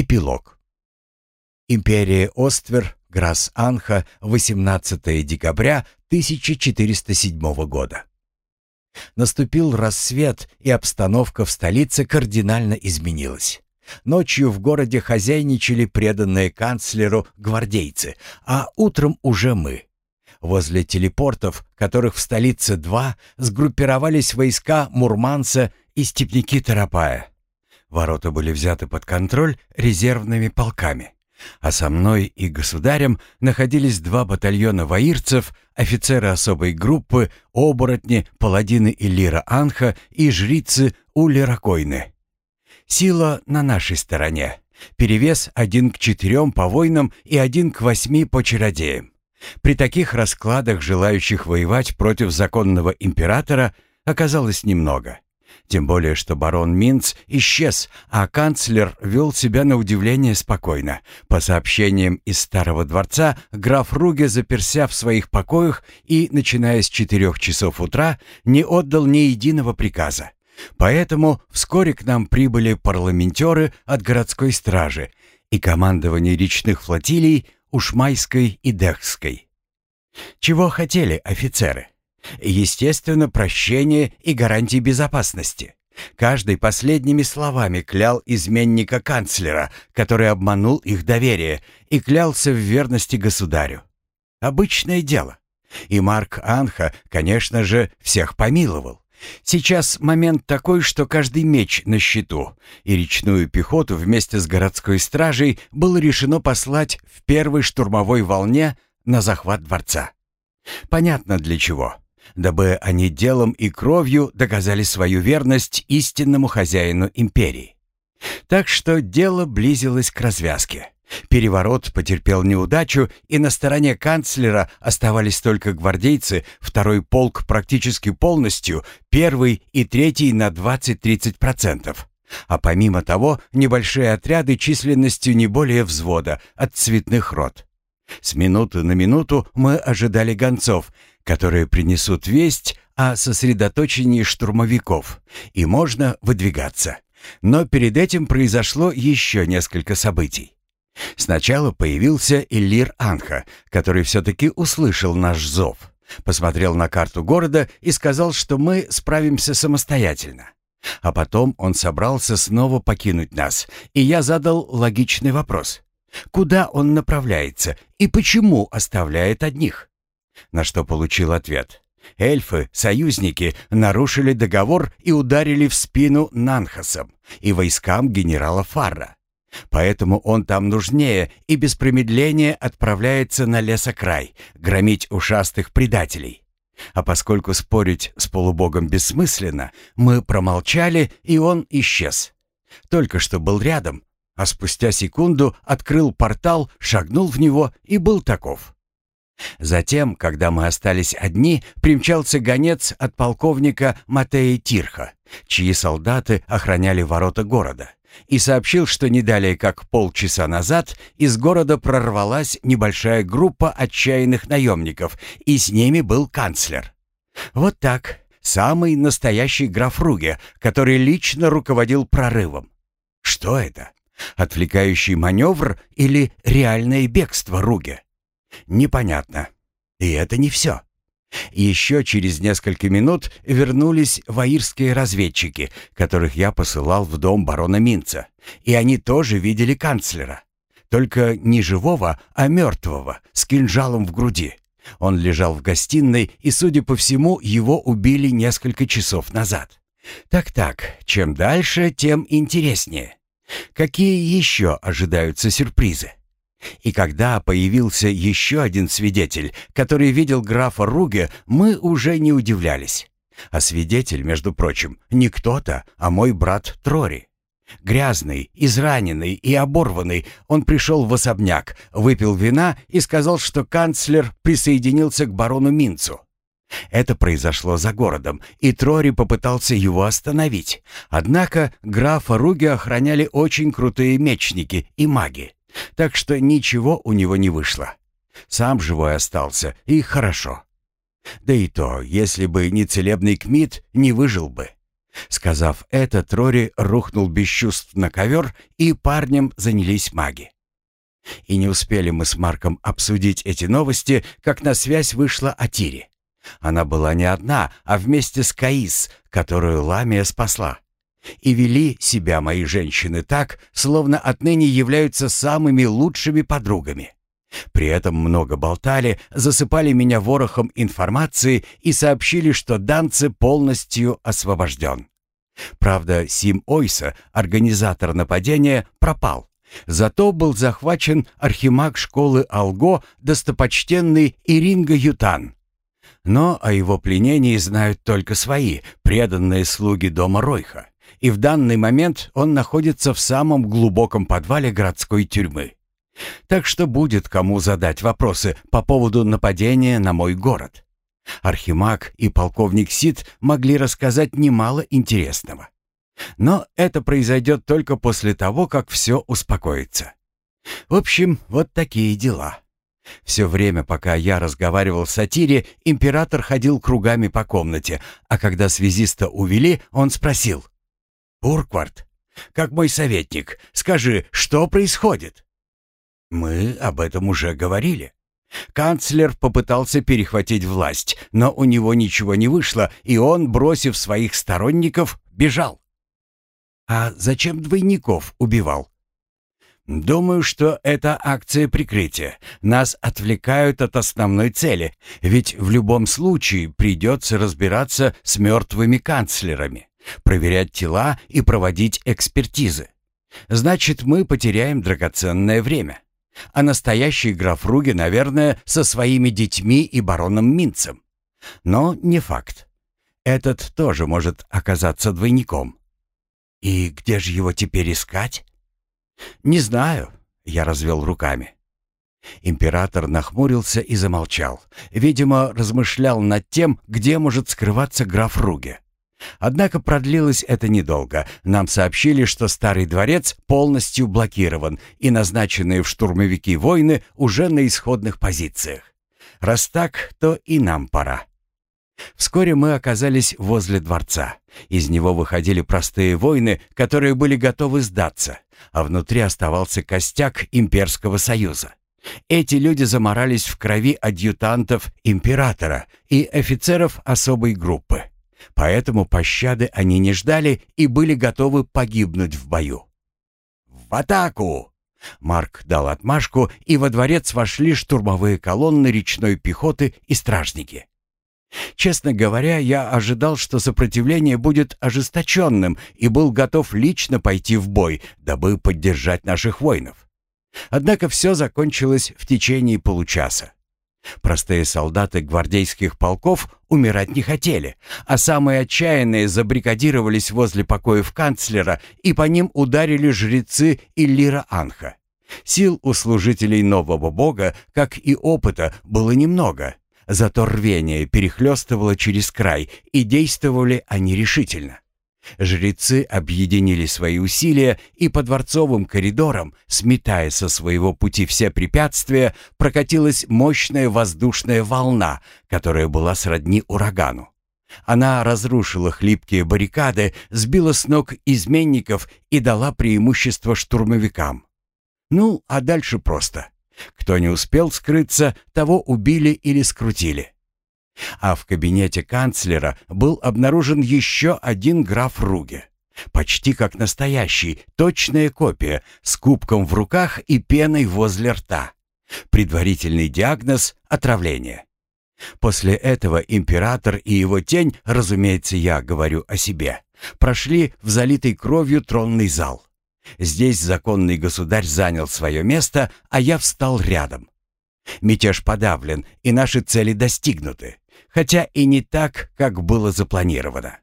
Эпилог. Империя Оствер, Грас-Анха, 18 декабря 1407 года. Наступил рассвет, и обстановка в столице кардинально изменилась. Ночью в городе хозяйничали преданные канцлеру гвардейцы, а утром уже мы. Возле телепортов, которых в столице два, сгруппировались войска Мурманца и степняки Тарапая. Ворота были взяты под контроль резервными полками. А со мной и государем находились два батальона воирцев, офицеры особой группы, оборотни, паладины Иллира Анха и жрицы Улеракойны. Сила на нашей стороне. Перевес один к четырем по воинам и один к восьми по чародеям. При таких раскладах желающих воевать против законного императора оказалось немного. Тем более, что барон Минц исчез, а канцлер вел себя на удивление спокойно. По сообщениям из Старого дворца, граф Руге заперся в своих покоях и, начиная с четырех часов утра, не отдал ни единого приказа. Поэтому вскоре к нам прибыли парламентеры от городской стражи и командование речных флотилий Ушмайской и Дехской. Чего хотели офицеры? Естественно, прощение и гарантии безопасности. Каждый последними словами клял изменника канцлера, который обманул их доверие, и клялся в верности государю. Обычное дело. И Марк Анха, конечно же, всех помиловал. Сейчас момент такой, что каждый меч на счету, и речную пехоту вместе с городской стражей было решено послать в первой штурмовой волне на захват дворца. Понятно для чего дабы они делом и кровью доказали свою верность истинному хозяину империи. Так что дело близилось к развязке. Переворот потерпел неудачу, и на стороне канцлера оставались только гвардейцы, второй полк практически полностью, первый и третий на 20-30%. А помимо того, небольшие отряды численностью не более взвода от цветных рот. С минуты на минуту мы ожидали гонцов, которые принесут весть о сосредоточении штурмовиков, и можно выдвигаться. Но перед этим произошло еще несколько событий. Сначала появился Иллир Анха, который все-таки услышал наш зов, посмотрел на карту города и сказал, что мы справимся самостоятельно. А потом он собрался снова покинуть нас, и я задал логичный вопрос. Куда он направляется и почему оставляет одних? На что получил ответ. Эльфы, союзники, нарушили договор и ударили в спину Нанхасам и войскам генерала Фарра. Поэтому он там нужнее и без промедления отправляется на лесокрай, громить ушастых предателей. А поскольку спорить с полубогом бессмысленно, мы промолчали, и он исчез. Только что был рядом, а спустя секунду открыл портал, шагнул в него и был таков. Затем, когда мы остались одни, примчался гонец от полковника Матея Тирха, чьи солдаты охраняли ворота города, и сообщил, что не далее как полчаса назад из города прорвалась небольшая группа отчаянных наемников, и с ними был канцлер. Вот так, самый настоящий граф Руге, который лично руководил прорывом. Что это? Отвлекающий маневр или реальное бегство Руге? Непонятно. И это не все. Еще через несколько минут вернулись ваирские разведчики, которых я посылал в дом барона Минца. И они тоже видели канцлера. Только не живого, а мертвого, с кинжалом в груди. Он лежал в гостиной, и, судя по всему, его убили несколько часов назад. Так-так, чем дальше, тем интереснее. Какие еще ожидаются сюрпризы? И когда появился еще один свидетель, который видел графа Руге, мы уже не удивлялись. А свидетель, между прочим, не кто-то, а мой брат Трори. Грязный, израненный и оборванный, он пришел в особняк, выпил вина и сказал, что канцлер присоединился к барону Минцу. Это произошло за городом, и Трори попытался его остановить. Однако графа Руги охраняли очень крутые мечники и маги. Так что ничего у него не вышло. Сам живой остался, и хорошо. Да и то, если бы не целебный Кмит, не выжил бы. Сказав это, Трори рухнул без чувств на ковер, и парнем занялись маги. И не успели мы с Марком обсудить эти новости, как на связь вышла Атири. Она была не одна, а вместе с Каис, которую Ламия спасла. И вели себя мои женщины так, словно отныне являются самыми лучшими подругами. При этом много болтали, засыпали меня ворохом информации и сообщили, что Данце полностью освобожден. Правда, Сим Ойса, организатор нападения, пропал. Зато был захвачен архимаг школы Алго, достопочтенный Иринга Ютан. Но о его пленении знают только свои, преданные слуги дома Ройха. И в данный момент он находится в самом глубоком подвале городской тюрьмы. Так что будет кому задать вопросы по поводу нападения на мой город. Архимаг и полковник Сид могли рассказать немало интересного. Но это произойдет только после того, как все успокоится. В общем, вот такие дела. Все время, пока я разговаривал с Сатире, император ходил кругами по комнате, а когда связиста увели, он спросил. «Урквард, как мой советник, скажи, что происходит?» «Мы об этом уже говорили». Канцлер попытался перехватить власть, но у него ничего не вышло, и он, бросив своих сторонников, бежал. «А зачем двойников убивал?» «Думаю, что это акция прикрытия. Нас отвлекают от основной цели, ведь в любом случае придется разбираться с мертвыми канцлерами, проверять тела и проводить экспертизы. Значит, мы потеряем драгоценное время. А настоящий граф Руги, наверное, со своими детьми и бароном Минцем. Но не факт. Этот тоже может оказаться двойником. И где же его теперь искать? Не знаю, я развел руками. Император нахмурился и замолчал. Видимо, размышлял над тем, где может скрываться граф Руге. Однако продлилось это недолго. Нам сообщили, что старый дворец полностью блокирован, и назначенные в штурмовики войны уже на исходных позициях. Раз так, то и нам пора. Вскоре мы оказались возле дворца. Из него выходили простые воины, которые были готовы сдаться, а внутри оставался костяк имперского союза. Эти люди заморались в крови адъютантов императора и офицеров особой группы. Поэтому пощады они не ждали и были готовы погибнуть в бою. «В атаку!» Марк дал отмашку, и во дворец вошли штурмовые колонны речной пехоты и стражники. Честно говоря, я ожидал, что сопротивление будет ожесточенным и был готов лично пойти в бой, дабы поддержать наших воинов. Однако все закончилось в течение получаса. Простые солдаты гвардейских полков умирать не хотели, а самые отчаянные забрикадировались возле покоев канцлера, и по ним ударили жрецы Иллира Анха. Сил у служителей нового бога, как и опыта, было немного, зато рвение перехлестывало через край, и действовали они решительно. Жрецы объединили свои усилия и по дворцовым коридорам, сметая со своего пути все препятствия, прокатилась мощная воздушная волна, которая была сродни урагану. Она разрушила хлипкие баррикады, сбила с ног изменников и дала преимущество штурмовикам. Ну, а дальше просто. Кто не успел скрыться, того убили или скрутили. А в кабинете канцлера был обнаружен еще один граф Руге. Почти как настоящий, точная копия, с кубком в руках и пеной возле рта. Предварительный диагноз – отравление. После этого император и его тень, разумеется, я говорю о себе, прошли в залитый кровью тронный зал. Здесь законный государь занял свое место, а я встал рядом. Мятеж подавлен, и наши цели достигнуты хотя и не так, как было запланировано.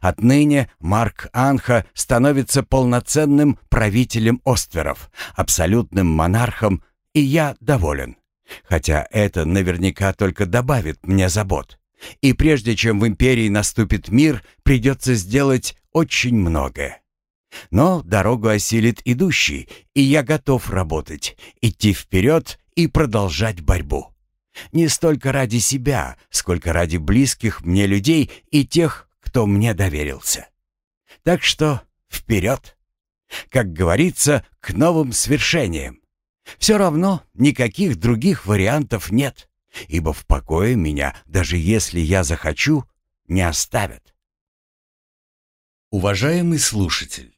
Отныне Марк Анха становится полноценным правителем Остверов, абсолютным монархом, и я доволен. Хотя это наверняка только добавит мне забот. И прежде чем в империи наступит мир, придется сделать очень многое. Но дорогу осилит идущий, и я готов работать, идти вперед и продолжать борьбу. Не столько ради себя, сколько ради близких мне людей и тех, кто мне доверился. Так что вперед! Как говорится, к новым свершениям. Все равно никаких других вариантов нет, ибо в покое меня, даже если я захочу, не оставят. Уважаемый слушатель,